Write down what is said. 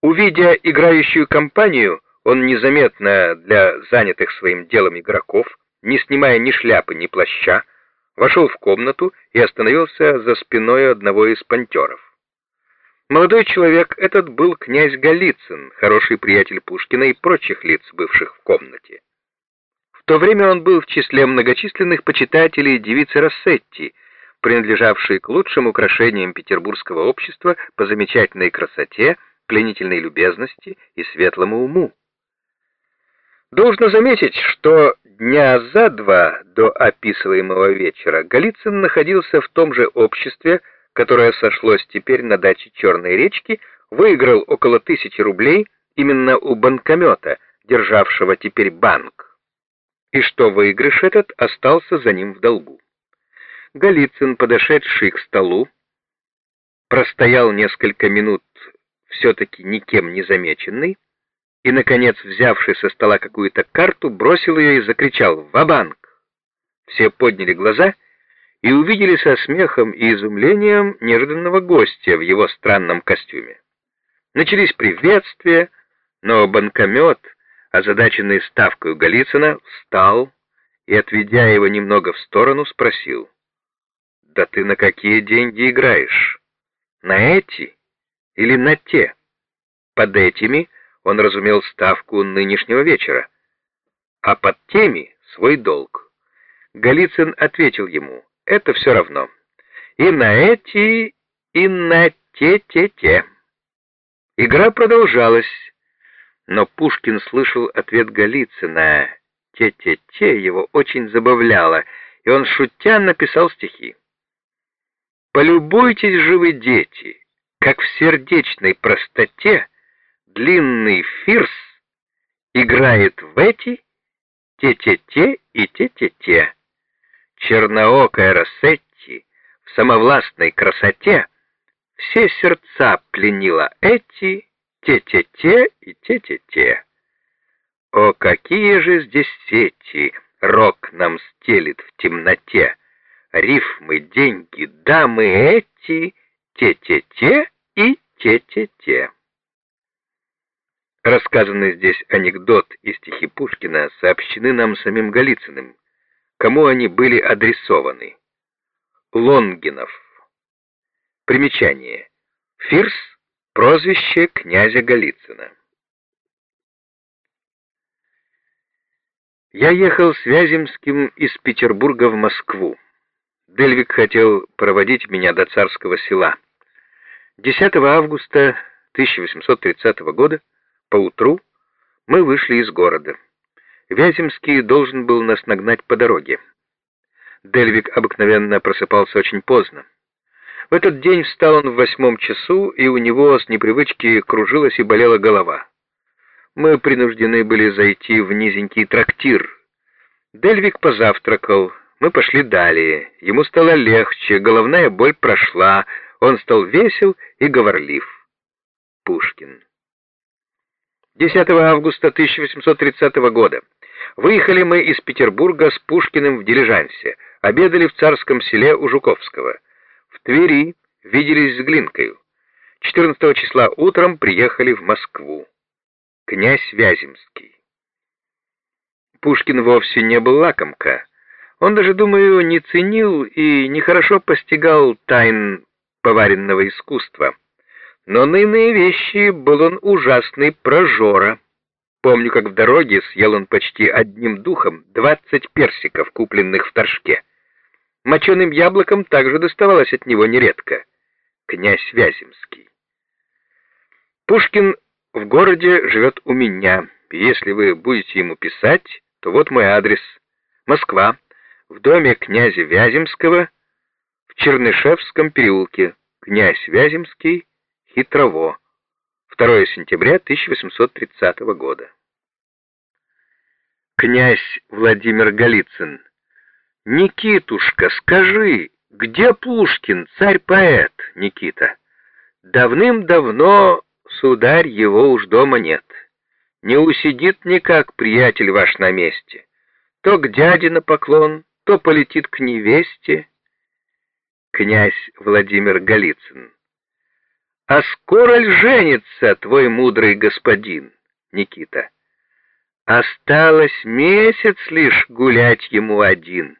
Увидя играющую компанию, он незаметно для занятых своим делом игроков, не снимая ни шляпы, ни плаща, вошел в комнату и остановился за спиной одного из пантеров. Молодой человек этот был князь Голицын, хороший приятель Пушкина и прочих лиц, бывших в комнате. В то время он был в числе многочисленных почитателей девицы Рассетти, принадлежавшей к лучшим украшениям петербургского общества по замечательной красоте, пленительной любезности и светлому уму. Должно заметить, что дня за два до описываемого вечера Голицын находился в том же обществе, которое сошлось теперь на даче Черной речки, выиграл около тысячи рублей именно у банкомета, державшего теперь банк, и что выигрыш этот остался за ним в долгу. Голицын, подошедший к столу, простоял несколько минут все-таки никем не замеченный, и, наконец, взявший со стола какую-то карту, бросил ее и закричал «Ва-банк!». Все подняли глаза и увидели со смехом и изумлением неожиданного гостя в его странном костюме. Начались приветствия, но банкомет, озадаченный ставкой Голицына, встал и, отведя его немного в сторону, спросил, «Да ты на какие деньги играешь? На эти или на те?» Под этими он разумел ставку нынешнего вечера, а под теми — свой долг. Голицын ответил ему, это все равно. И на эти, и на те-те-те. Игра продолжалась, но Пушкин слышал ответ Голицына. Те-те-те его очень забавляло, и он, шутя, написал стихи. «Полюбуйтесь же вы, дети, как в сердечной простоте длинный фирс играет в эти, те-те-те и те-те-те. Черноокая Рассетти в самовластной красоте все сердца пленила эти, те-те-те и те-те-те. О, какие же здесь сети рок нам стелит в темноте! Рифмы, деньги, дамы эти, те-те-те и те-те-те. Рассказанный здесь анекдот и стихи Пушкина сообщены нам самим Голицыным. Кому они были адресованы? Лонгинов. Примечание. Фирс — прозвище князя Голицына. Я ехал с Вяземским из Петербурга в Москву. Дельвик хотел проводить меня до царского села. 10 августа 1830 года Поутру мы вышли из города. Вяземский должен был нас нагнать по дороге. Дельвик обыкновенно просыпался очень поздно. В этот день встал он в восьмом часу, и у него с непривычки кружилась и болела голова. Мы принуждены были зайти в низенький трактир. Дельвик позавтракал, мы пошли далее. Ему стало легче, головная боль прошла, он стал весел и говорлив. Пушкин 10 августа 1830 года. Выехали мы из Петербурга с Пушкиным в дилижансе, обедали в царском селе у Жуковского. В Твери виделись с Глинкою. 14 числа утром приехали в Москву. Князь Вяземский. Пушкин вовсе не был лакомка. Он даже, думаю, не ценил и нехорошо постигал тайн поваренного искусства. Но на иные вещи был он ужасный прожора. Помню, как в дороге съел он почти одним духом двадцать персиков, купленных в торжке. Моченым яблоком также доставалось от него нередко. Князь Вяземский. Пушкин в городе живет у меня. Если вы будете ему писать, то вот мой адрес. Москва, в доме князя Вяземского, в Чернышевском переулке. Князь Вяземский, Хитрово. 2 сентября 1830 года. Князь Владимир Голицын. Никитушка, скажи, где Пушкин, царь-поэт, Никита? Давным-давно, сударь, его уж дома нет. Не усидит никак приятель ваш на месте. То к дяде на поклон, то полетит к невесте. Князь Владимир Голицын. А скоро ль женится твой мудрый господин, Никита? Осталось месяц лишь гулять ему один.